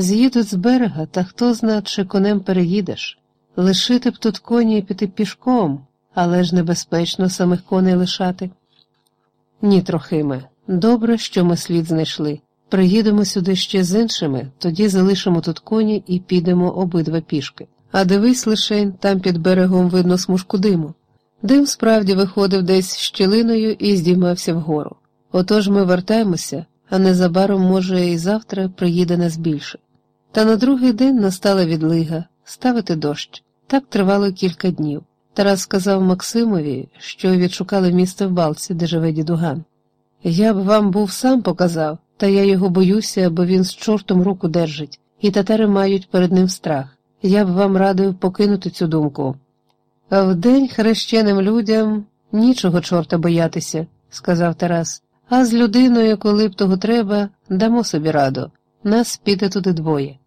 З'їдуть з берега, та хто зна, чи конем переїдеш. Лишити б тут коні і піти пішком, але ж небезпечно самих коней лишати. Ні, Трохиме, добре, що ми слід знайшли. Приїдемо сюди ще з іншими, тоді залишимо тут коні і підемо обидва пішки. А дивись лишень, там під берегом видно смужку диму. Дим справді виходив десь щілиною і здіймався вгору. Отож ми вертаємося, а незабаром, може, і завтра приїде нас більше. Та на другий день настала відлига ставити дощ. Так тривало кілька днів. Тарас сказав Максимові, що відшукали місце в балці, де живе дідуган. Я б вам був сам показав, та я його боюся, бо він з чортом руку держить, і татари мають перед ним страх. Я б вам радив покинути цю думку. А вдень хрещеним людям нічого чорта боятися, сказав Тарас, а з людиною, коли б того треба, дамо собі раду. Нас піде туди двоє.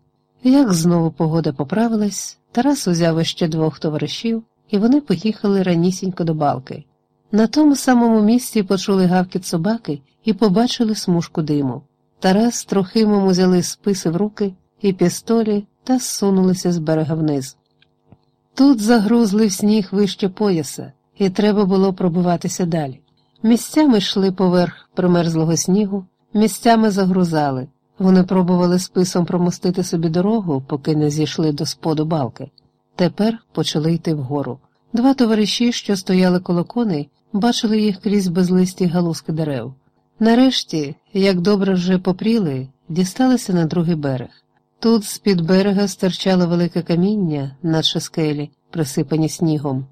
Як знову погода поправилась, Тарас узяв іще двох товаришів, і вони поїхали ранісінько до балки. На тому самому місці почули гавкіт собаки і побачили смужку диму. Тарас Трохимом узяли списи в руки і пістолі та зсунулися з берега вниз. Тут загрузли в сніг вище пояса, і треба було пробиватися далі. Місцями йшли поверх примерзлого снігу, місцями загрузали. Вони пробували списом промостити собі дорогу, поки не зійшли до споду балки. Тепер почали йти вгору. Два товариші, що стояли коло коней, бачили їх крізь безлисті галузки дерев. Нарешті, як добре вже попріли, дісталися на другий берег. Тут з-під берега стирчало велике каміння, наче скелі, присипані снігом.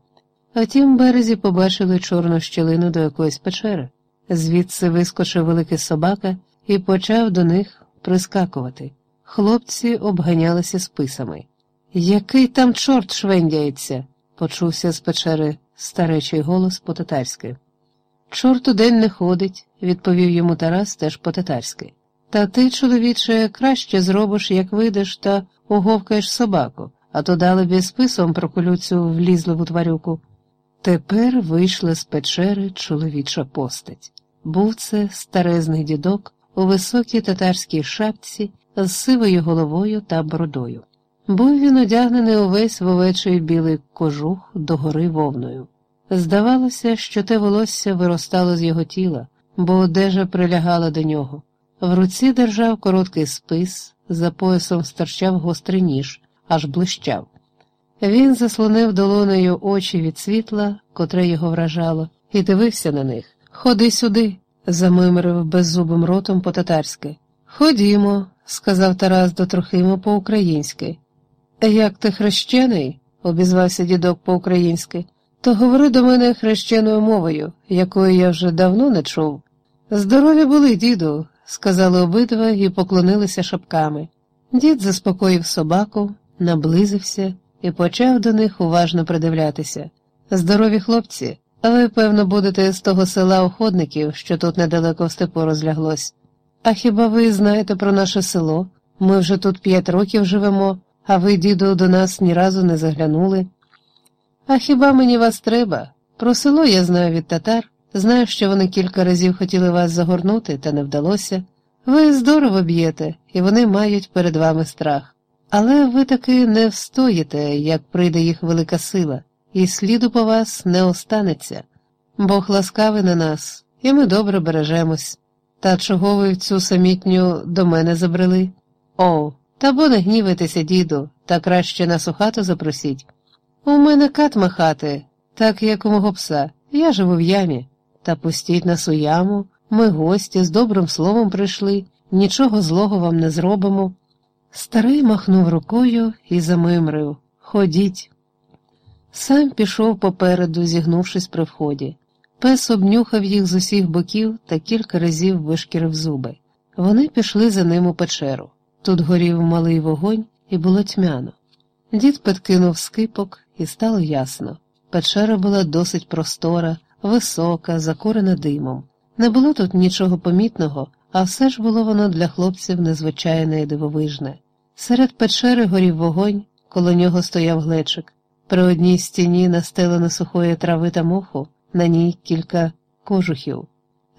А тім березі побачили чорну щілину до якоїсь печери. Звідси вискочив великий собака і почав до них прискакувати. Хлопці обганялися списами. Який там чорт швендяється? почувся з печери старечий голос по татарськи. Чорт день не ходить, відповів йому Тарас теж по татарськи. Та ти, чоловіче, краще зробиш, як вийдеш та уговкаєш собаку, а то дали б списом проколю цю влізливу тварюку. Тепер вийшла з печери чоловіча постать. Був це старезний дідок у високій татарській шапці з сивою головою та бородою. Був він одягнений увесь в овечий білий кожух догори вовною. Здавалося, що те волосся виростало з його тіла, бо одежа прилягала до нього. В руці держав короткий спис, за поясом стирчав гострий ніж, аж блищав. Він заслонив долонею очі від світла, котре його вражало, і дивився на них. Ходи сюди, замимрив беззубим ротом по татарськи. Ходімо, сказав Тарас до Трохима по-українськи. Як ти хрещений, обізвався дідок по-українськи, то говори до мене хрещеною мовою, якої я вже давно не чув. Здорові були, діду, сказали обидва і поклонилися шапками. Дід заспокоїв собаку, наблизився і почав до них уважно придивлятися. Здорові хлопці, ви, певно, будете з того села уходників, що тут недалеко в степу розляглось. А хіба ви знаєте про наше село? Ми вже тут п'ять років живемо, а ви, діду, до нас ні разу не заглянули. А хіба мені вас треба? Про село я знаю від татар, знаю, що вони кілька разів хотіли вас загорнути, та не вдалося. Ви здорово б'єте, і вони мають перед вами страх. Але ви таки не встоїте, як прийде їх велика сила, і сліду по вас не останеться. Бог ласкавий на нас, і ми добре бережемось. Та чого ви в цю самітню до мене забрели? О, та бо не гнівайтеся, діду, та краще нас у хату запросіть. У мене кат махати, так як у мого пса, я живу в ямі. Та пустіть нас у яму, ми гості з добрим словом прийшли, нічого злого вам не зробимо. Старий махнув рукою і замимрив Ходіть. Сам пішов попереду, зігнувшись при вході. Пес обнюхав їх з усіх боків та кілька разів вишкірив зуби. Вони пішли за ним у печеру. Тут горів малий вогонь і було тьмяно. Дід підкинув скипок, і стало ясно. Печера була досить простора, висока, закурена димом. Не було тут нічого помітного, а все ж було воно для хлопців незвичайне і дивовижне. Серед печери горів вогонь, коло нього стояв глечик. При одній стіні настелено сухої трави та моху, на ній кілька кожухів.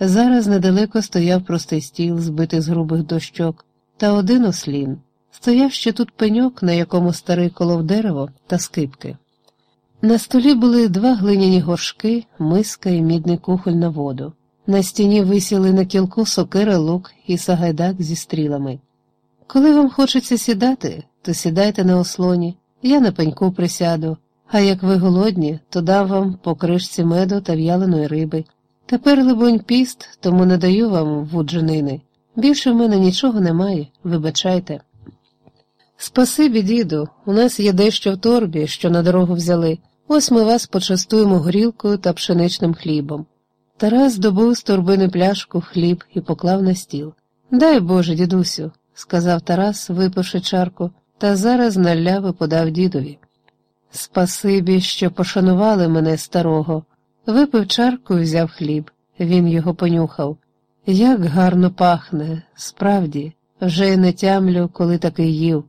Зараз недалеко стояв простий стіл, збитий з грубих дощок, та один ослін. Стояв ще тут пеньок, на якому старий колов дерево та скипки. На столі були два глиняні горшки, миска і мідний кухоль на воду. На стіні висіли на кілку сокира, лук і сагайдак зі стрілами. Коли вам хочеться сідати, то сідайте на ослоні, я на пеньку присяду, а як ви голодні, то дам вам по кришці меду та в'яленої риби. Тепер, либонь, піст, тому не даю вам вудженини. Більше в мене нічого немає, вибачайте. Спасибі, діду, у нас є дещо в торбі, що на дорогу взяли. Ось ми вас почастуємо горілкою та пшеничним хлібом. Тарас добув з торбини пляшку хліб і поклав на стіл. Дай Боже, дідусю, сказав Тарас, випивши чарку, та зараз наляви подав дідові. Спасибі, що пошанували мене старого. Випив чарку і взяв хліб. Він його понюхав. Як гарно пахне, справді, вже й не тямлю, коли таки їв.